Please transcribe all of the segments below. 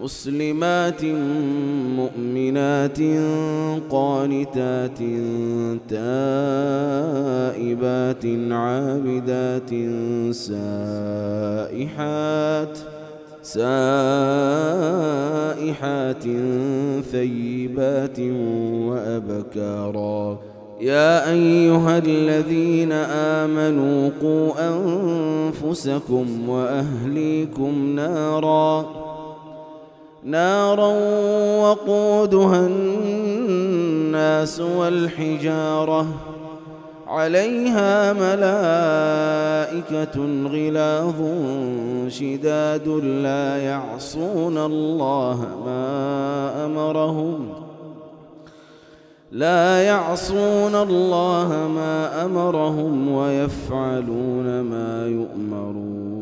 مسلمات مؤمنات قانتات تائبات عابدات سائحات سائحات ثيبات وأبكارا. يا أيها الذين آمنوا قوا أنفسكم وأهليكم نارا. نارا وقودها الناس والحجارة. عليها ملائكة غلاظ شداد لا يعصون الله ما أمرهم. لا يعصون الله ما أمرهم ويفعلون ما يؤمرون.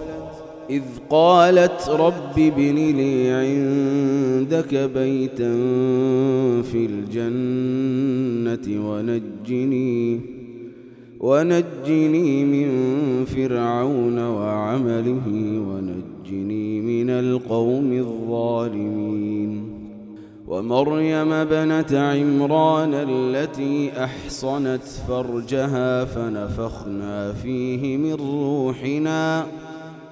إذ قالت رب ابن لي عندك بيتا في الجنة ونجني ونجني من فرعون وعمله ونجني من القوم الظالمين. ومريم بنت عمران التي أحصنت فرجها فنفخنا فيه من روحنا.